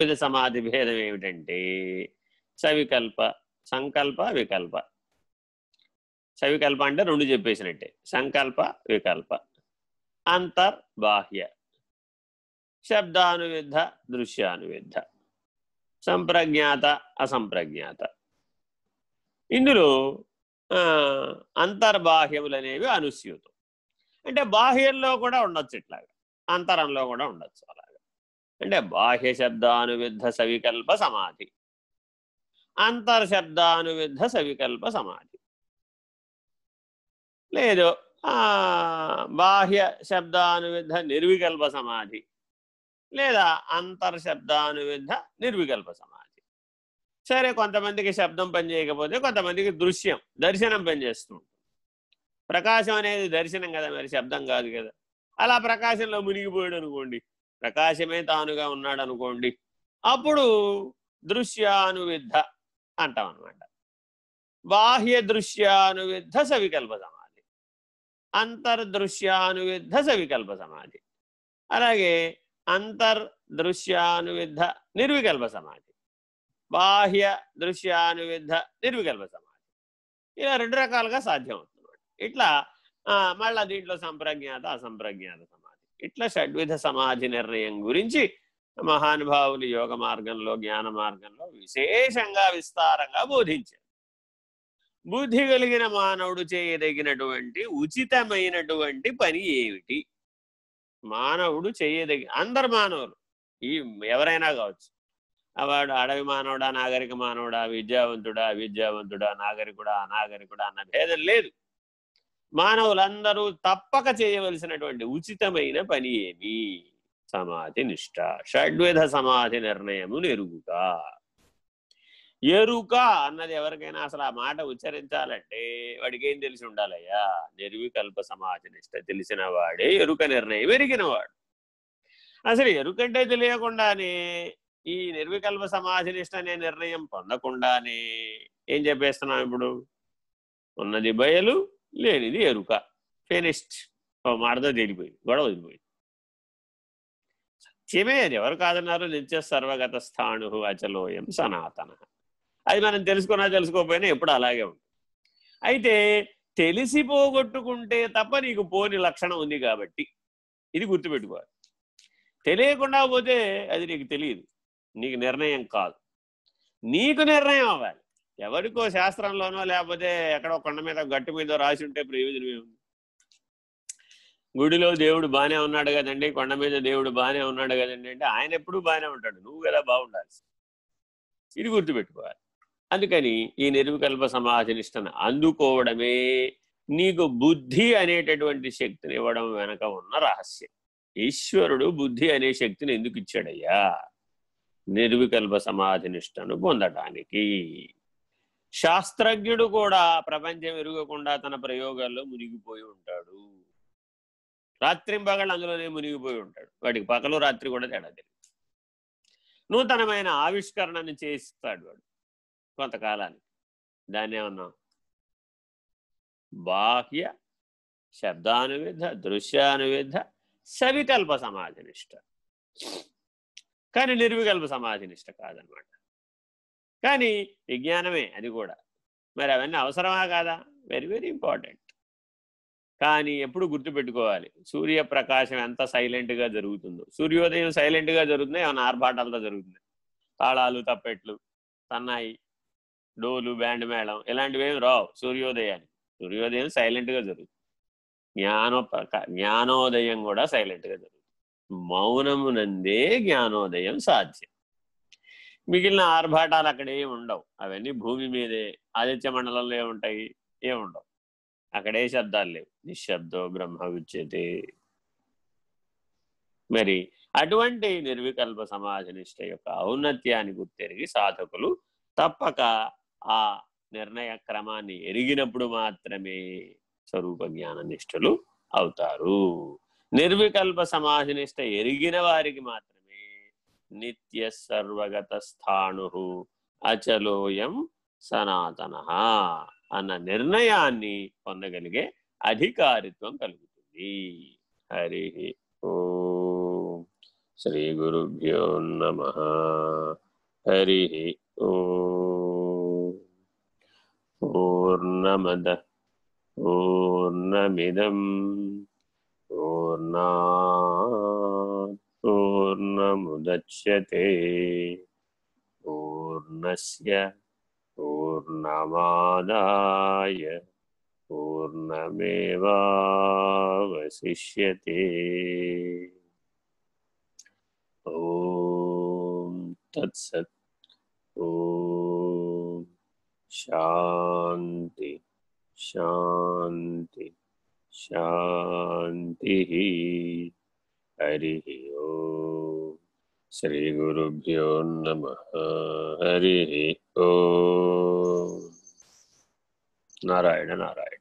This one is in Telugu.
విధ సమాధి భేదం ఏమిటంటే సవికల్ప సంకల్ప వికల్ప. సవికల్ప అంటే రెండు చెప్పేసినట్టే. సంకల్ప వికల్ప. అంతర్బాహ్య శబ్దానువిద్ధ దృశ్యానువిద్ధ. సంప్రజ్ఞాత అసంప్రజ్ఞాత. ఇందులో అంతర్బాహ్యములు అనేవి అనుస్యూతం. అంటే బాహ్యంలో కూడా ఉండొచ్చు ఇట్లాగా. అంతరంలో కూడా ఉండొచ్చు అలా. అంటే బాహ్య శబ్దానువిద్ధ సవికల్ప సమాధి. అంతర్శబ్దానువిద్ధ సవికల్ప సమాధి. లేదు. బాహ్య శబ్దానువిద్ధ నిర్వికల్ప సమాధి. లేదా అంతర్శబ్దానువిద్ధ నిర్వికల్ప సమాధి. సరే కొంతమందికి శబ్దం పనిచేయకపోతే కొంతమందికి దృశ్యం దర్శనం పనిచేస్తుంది ప్రకాశం అనేది దర్శనం కదా మరి శబ్దం కాదు కదా. అలా ప్రకాశంలో మునిగిపోయాడు అనుకోండి ప్రకాశమే తానుగా ఉన్నాడు అనుకోండి అప్పుడు దృశ్యానువిద్ధ అంటాం అనమాట బాహ్య దృశ్యానువిద్ధ సవికల్ప సమాధి. అంతర్దృశ్యానువిద్ధ సవికల్ప సమాధి. అలాగే అంతర్దృశ్యానువిద్ధ నిర్వికల్ప సమాధి. బాహ్య దృశ్యానువిద్ధ నిర్వికల్ప సమాధి. ఇలా రెండు రకాలుగా సాధ్యం అవుతుంది ఇట్లా మళ్ళా దీంట్లో సంప్రజ్ఞాత అసంప్రజ్ఞాత ఇట్లా షడ్విధ సమాధి నిర్ణయం గురించి మహానుభావులు యోగ మార్గంలో జ్ఞాన మార్గంలో విశేషంగా విస్తారంగా బోధించారు. బుద్ధి కలిగిన మానవుడు చేయదగినటువంటి ఉచితమైనటువంటి పని ఏమిటి? మానవుడు చేయదగి అందరు మానవులు ఈ ఎవరైనా కావచ్చు. వాడు అడవి మానవుడా నాగరిక మానవుడా విద్యావంతుడా విద్యావంతుడా నాగరికుడా అనాగరికుడా అన్న భేదం లేదు. మానవులందరూ తప్పక చేయవలసినటువంటి ఉచితమైన పని ఏమి? సమాధి నిష్ట. షడ్విధ సమాధి నిర్ణయము ఎరుగుక ఎరుక అన్నది ఎవరికైనా అసలు ఆ మాట ఉచ్చరించాలంటే వాడికి ఏం తెలిసి ఉండాలయ్యా? నిర్వికల్ప సమాధి నిష్ట తెలిసిన వాడే ఎరుక నిర్ణయం ఎరిగినవాడు. అసలు ఎరుకంటే తెలియకుండానే ఈ నిర్వికల్ప సమాధి నిష్ట అనే నిర్ణయం పొందకుండానే ఏం చెప్పేస్తున్నాం ఇప్పుడు? ఉన్నది బయలు లేనిది ఎరుక. ఫెనిస్ట్. ఓ మాటతో తేలిపోయింది. గొడవ వదిలిపోయింది సత్యమే అది. ఎవరు కాదన్నారు? నిత్య సర్వగత స్థాణు అచలోయం సనాతన. అది మనం తెలుసుకున్నా తెలుసుకోకపోయినా ఎప్పుడు అలాగే ఉంటుంది. అయితే తెలిసి పోగొట్టుకుంటే తప్ప నీకు పోని లక్షణం ఉంది కాబట్టి ఇది గుర్తుపెట్టుకోవాలి. తెలియకుండా పోతే అది నీకు తెలియదు. నీకు నిర్ణయం కాదు. నీకు నిర్ణయం అవ్వాలి. ఎవరికో శాస్త్రంలోనో లేకపోతే ఎక్కడో కొండ మీద గట్టు మీద రాసి ఉంటే ప్రయోజనం ఏముంది? గుడిలో దేవుడు బాగానే ఉన్నాడు కదండి కొండ మీద దేవుడు బాగానే ఉన్నాడు కదండి అంటే ఆయన ఎప్పుడూ బాగానే ఉంటాడు నువ్వు కదా బాగుండాలి? ఇది గుర్తుపెట్టుకోవాలి. అందుకని ఈ నిర్వికల్ప సమాధి నిష్టను అందుకోవడమే నీకు బుద్ధి అనేటటువంటి శక్తిని ఇవ్వడం వెనక ఉన్న రహస్యం. ఈశ్వరుడు బుద్ధి అనే శక్తిని ఎందుకు ఇచ్చాడయ్యా? నిర్వికల్ప సమాధి నిష్టను పొందటానికి. శాస్త్రజ్ఞుడు కూడా ప్రపంచం ఎరుగకుండా తన ప్రయోగాల్లో మునిగిపోయి ఉంటాడు. రాత్రింపగళ్ళు అందులోనే మునిగిపోయి ఉంటాడు. వాడికి పగలు రాత్రి కూడా తేడా తెలియదు నూతనమైన ఆవిష్కరణను చేస్తాడు వాడు కొంతకాలానికి. దాన్ని ఏమన్నా? బాహ్య శబ్దానువిధ దృశ్యానువిధ సవికల్ప సమాధినిష్ట కానీ నిర్వికల్ప సమాధినిష్ట కాదనమాట. కానీ విజ్ఞానమే అది కూడా. మరి అవన్నీ అవసరమా కాదా? వెరీ వెరీ ఇంపార్టెంట్ కానీ ఎప్పుడు గుర్తుపెట్టుకోవాలి సూర్యప్రకాశం ఎంత సైలెంట్గా జరుగుతుందో. సూర్యోదయం సైలెంట్గా జరుగుతుందో? ఏమైనా ఆర్భాటాలతో జరుగుతుంది? తాళాలు తప్పెట్లు సన్నాయి డోలు బ్యాండ్ మేళం ఇలాంటివి ఏమి రావు సూర్యోదయానికి. సూర్యోదయం సైలెంట్గా జరుగుతుంది. జ్ఞానో జ్ఞానోదయం కూడా సైలెంట్గా జరుగుతుంది. మౌనమునందే జ్ఞానోదయం సాధ్యం. మిగిలిన ఆర్భాటాలు అక్కడ ఏమి ఉండవు. అవన్నీ భూమి మీదే ఆదిత్య మండలంలో ఏముంటాయి ఏముండవు అక్కడే శబ్దాలు లేవు. నిశ్శబ్దో బ్రహ్మ విచ్యతే మరి అటువంటి నిర్వికల్ప సమాజనిష్ట యొక్క ఔన్నత్యాన్ని గుర్తెరిగి సాధకులు తప్పక ఆ నిర్ణయ క్రమాన్ని ఎరిగినప్పుడు మాత్రమే స్వరూప జ్ఞాన నిష్ఠులు అవుతారు. నిర్వికల్ప సమాజనిష్ట ఎరిగిన వారికి మాత్రమే నిత్య సర్వగత స్థాను అచలోయం సనాతన అన్న నిర్ణయాన్ని పొందగలిగే అధికారిత్వం కలుగుతుంది। హరి ఓ శ్రీ గురుభ్యో నమ। హరి ఓర్ణమద ఓర్ణమిదం ఓర్ణ पूर्णमुदच्यते। पूर्णस्य पूर्णमादाय पूर्णमेवावशिष्यते। ॐ तत्सत्। ॐ शान्ति। शान्ति। शान्तिः। हरिः श्रीगुरुभ्यो नमः हरिः ॐ नारायण नारायण